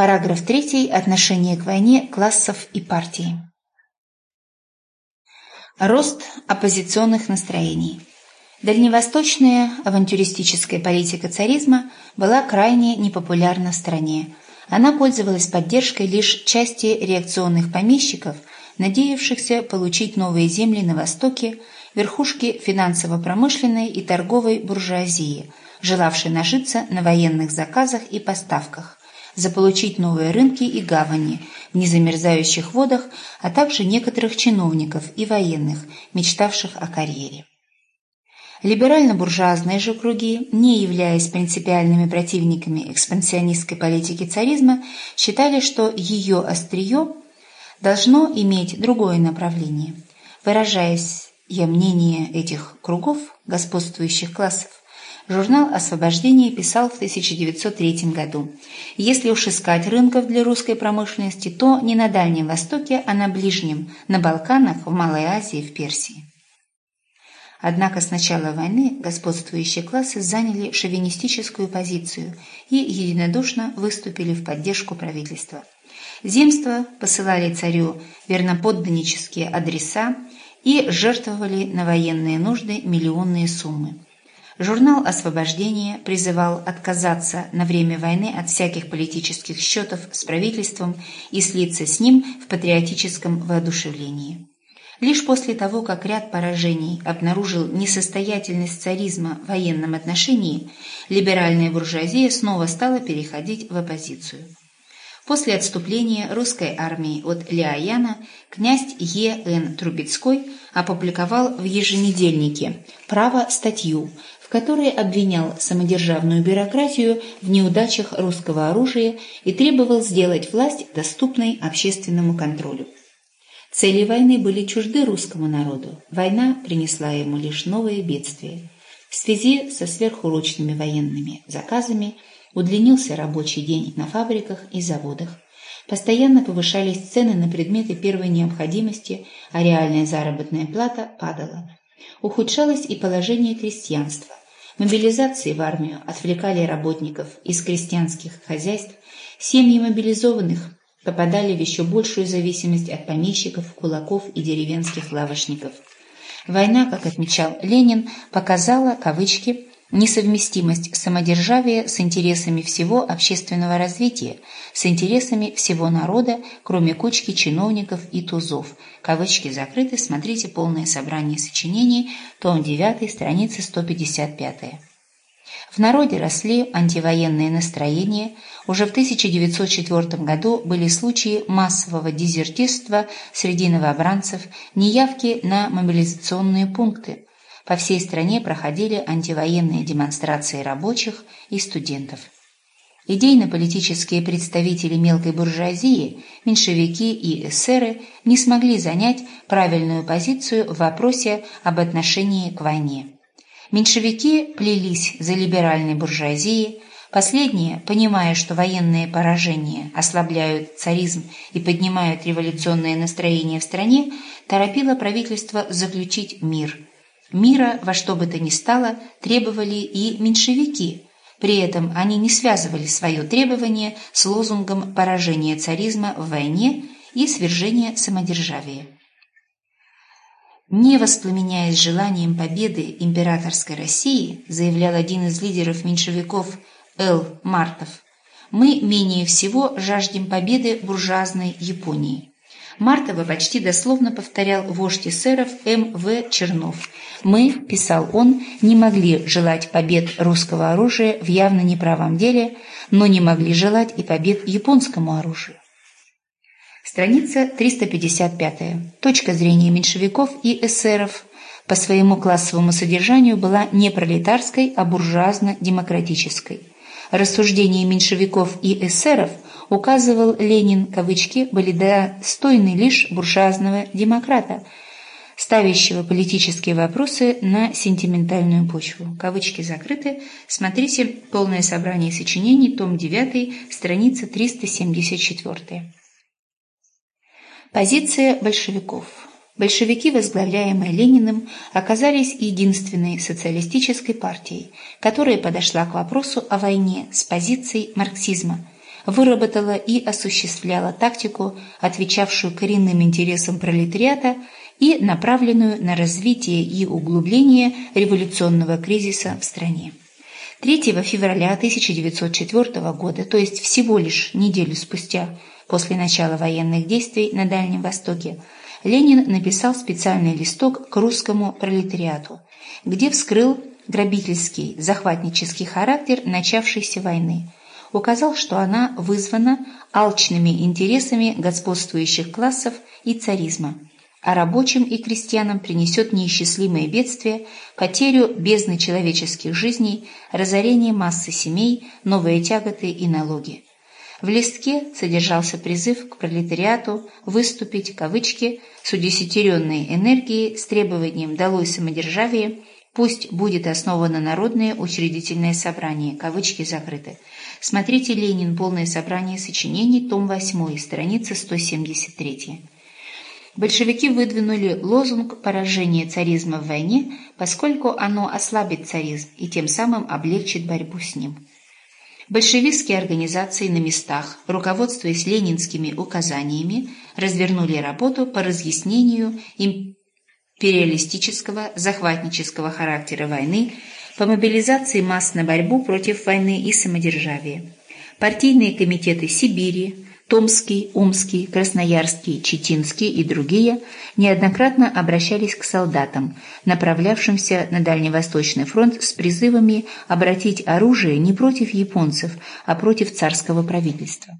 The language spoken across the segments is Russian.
Параграф 3. Отношение к войне классов и партий. Рост оппозиционных настроений. Дальневосточная авантюристическая политика царизма была крайне непопулярна в стране. Она пользовалась поддержкой лишь части реакционных помещиков, надеявшихся получить новые земли на Востоке, верхушки финансово-промышленной и торговой буржуазии, желавшей нажиться на военных заказах и поставках заполучить новые рынки и гавани в незамерзающих водах, а также некоторых чиновников и военных, мечтавших о карьере. Либерально-буржуазные же круги, не являясь принципиальными противниками экспансионистской политики царизма, считали, что ее острие должно иметь другое направление. Выражаясь я мнение этих кругов, господствующих классов, Журнал «Освобождение» писал в 1903 году. Если уж искать рынков для русской промышленности, то не на Дальнем Востоке, а на Ближнем, на Балканах, в Малой Азии, в Персии. Однако с начала войны господствующие классы заняли шовинистическую позицию и единодушно выступили в поддержку правительства. Земства посылали царю верноподданнические адреса и жертвовали на военные нужды миллионные суммы. Журнал «Освобождение» призывал отказаться на время войны от всяких политических счетов с правительством и слиться с ним в патриотическом воодушевлении. Лишь после того, как ряд поражений обнаружил несостоятельность царизма в военном отношении, либеральная буржуазия снова стала переходить в оппозицию. После отступления русской армии от Лиаяна князь Е. Н. Трубецкой опубликовал в еженедельнике «Право» статью, который обвинял самодержавную бюрократию в неудачах русского оружия и требовал сделать власть доступной общественному контролю. Цели войны были чужды русскому народу. Война принесла ему лишь новые бедствия. В связи со сверхурочными военными заказами удлинился рабочий день на фабриках и заводах. Постоянно повышались цены на предметы первой необходимости, а реальная заработная плата падала. Ухудшалось и положение крестьянства. Мобилизации в армию отвлекали работников из крестьянских хозяйств, семьи мобилизованных попадали в еще большую зависимость от помещиков, кулаков и деревенских лавочников. Война, как отмечал Ленин, показала, кавычки, несовместимость самодержавия с интересами всего общественного развития, с интересами всего народа, кроме кучки чиновников и тузов. Кавычки закрыты, смотрите полное собрание сочинений, том 9, страница 155. В народе росли антивоенные настроения. Уже в 1904 году были случаи массового дезертирства среди новобранцев, неявки на мобилизационные пункты. По всей стране проходили антивоенные демонстрации рабочих и студентов. Идейно-политические представители мелкой буржуазии, меньшевики и эсеры не смогли занять правильную позицию в вопросе об отношении к войне. Меньшевики плелись за либеральной буржуазией, Последние, понимая, что военные поражения ослабляют царизм и поднимают революционное настроение в стране, торопило правительство заключить мир – Мира во что бы то ни стало требовали и меньшевики, при этом они не связывали свое требование с лозунгом поражения царизма в войне и свержения самодержавия. Не воспламеняясь желанием победы императорской России, заявлял один из лидеров меньшевиков Л. Мартов, мы менее всего жаждем победы буржуазной Японии. Мартова почти дословно повторял вождь эсеров М. В. Чернов. «Мы, — писал он, — не могли желать побед русского оружия в явно неправом деле, но не могли желать и побед японскому оружию». Страница 355. Точка зрения меньшевиков и эсеров по своему классовому содержанию была не пролетарской, а буржуазно-демократической. Рассуждения меньшевиков и эсеров – указывал Ленин, кавычки, были достойны лишь буржуазного демократа, ставящего политические вопросы на сентиментальную почву. Кавычки закрыты. Смотрите полное собрание сочинений, том 9, страница 374. Позиция большевиков. Большевики, возглавляемые Лениным, оказались единственной социалистической партией, которая подошла к вопросу о войне с позицией марксизма – выработала и осуществляла тактику, отвечавшую коренным интересам пролетариата и направленную на развитие и углубление революционного кризиса в стране. 3 февраля 1904 года, то есть всего лишь неделю спустя после начала военных действий на Дальнем Востоке, Ленин написал специальный листок к русскому пролетариату, где вскрыл грабительский, захватнический характер начавшейся войны, указал, что она вызвана алчными интересами господствующих классов и царизма, а рабочим и крестьянам принесет неисчислимые бедствия, потерю бездны человеческих жизней, разорение массы семей, новые тяготы и налоги. В листке содержался призыв к пролетариату выступить, кавычки, с удесятеренной энергией, с требованием «долой самодержавие», пусть будет основано народное учредительное собрание, кавычки закрыты. Смотрите «Ленин. Полное собрание сочинений», том 8, страница 173. Большевики выдвинули лозунг поражения царизма в войне, поскольку оно ослабит царизм и тем самым облегчит борьбу с ним. Большевистские организации на местах, руководствуясь ленинскими указаниями, развернули работу по разъяснению империалистического, захватнического характера войны, по мобилизации масс на борьбу против войны и самодержавия. Партийные комитеты Сибири, Томский, Омский, Красноярский, Читинский и другие неоднократно обращались к солдатам, направлявшимся на Дальневосточный фронт с призывами обратить оружие не против японцев, а против царского правительства.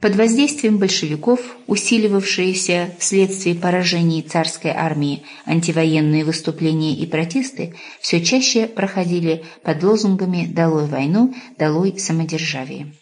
Под воздействием большевиков, усиливавшиеся вследствие поражений царской армии антивоенные выступления и протесты все чаще проходили под лозунгами «Долой войну! Долой самодержавие!».